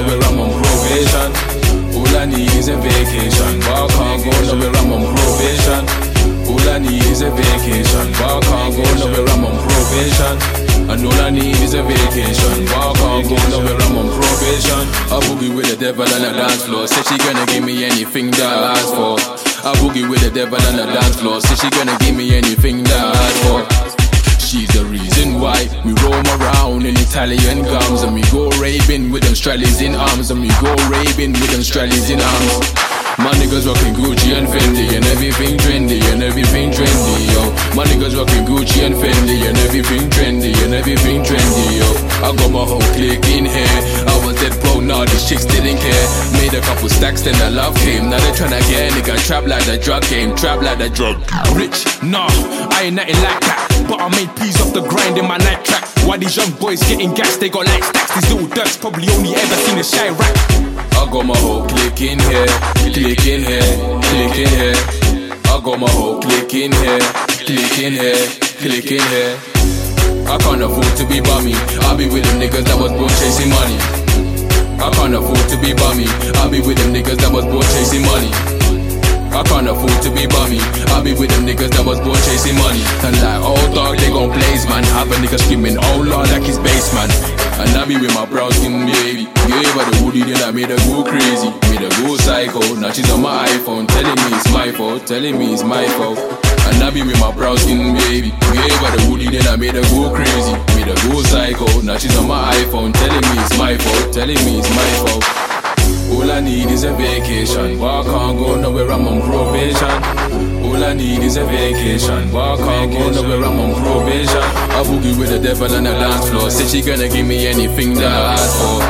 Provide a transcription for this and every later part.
nowhere, I'm on probation. All I need is a vacation, but I can't go nowhere, I'm on probation. All I need is a vacation, but I can't go nowhere, I'm on probation. And all I need is a vacation. But I can't go nowhere, I'm on probation. I boogie with the devil on the dance floor. Said she gonna give me anything that I ask for. I boogie with the devil on the dance floor. Said she gonna give me anything that I ask for. She's the reason why we roam. Italian gums and we go raving with them strallies in arms and we go raving with them strallies in arms. My niggas rocking Gucci and Fendi and everything trendy and everything trendy, yo. My niggas rocking Gucci and Fendi and everything trendy and everything trendy, yo. I got my whole clique in here. I was dead broke, now these chicks didn't care. Made a couple stacks, then the love came. Now they tryna get a nigga trap like the drug game, trap like the drug. Rich, nah, I ain't nothing like that. But I made peas off the grind in my night track. Why these young boys getting gas? They got like stacks. These little dirts probably only ever seen a shy rap. I got my whole clique in here, clique in here, clique in here. I got my whole clique in here, clique in here, clique in here. I can't afford to be bummy. I'll be with them niggas that was born chasing money. I can't afford to be bummy. I'll be with them niggas that was born chasing money. I can't afford to be bummy. I'll be with them niggas that was born chasing money. And like, oh dog, they gon' blaze, man. Have a nigga screaming, oh lord, like his bass, man. And I be with my brown skin baby. Gave her the woody, then I made her go crazy. Made her go psycho. Now she's on my iPhone, telling me it's my fault, telling me it's my fault. And I be with my brown skin baby. Gave her the woody, then I made her go crazy. Made her go psycho. Now she's on my iPhone, telling me it's my fault, telling me it's my fault. All I need is a vacation. But I can't go nowhere, I'm on probation. All I need is a vacation. But I can't go nowhere, I'm on probation. I boogie with the devil on the dance floor. Said she gonna give me anything that I ask for.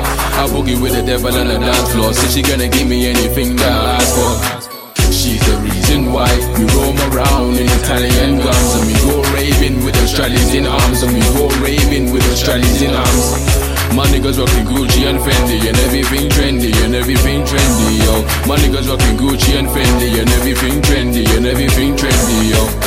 I boogie with the devil on the dance floor. Said she gonna give me anything that I ask for. She's the reason why we roam around in Italian gums and we go raving with Australians in arms and we go raving with Australians in arms. My niggas rocking Gucci and Fendi and everything trendy and everything trendy, yo. My niggas rocking Gucci and Fendi and everything trendy and everything trendy, yo.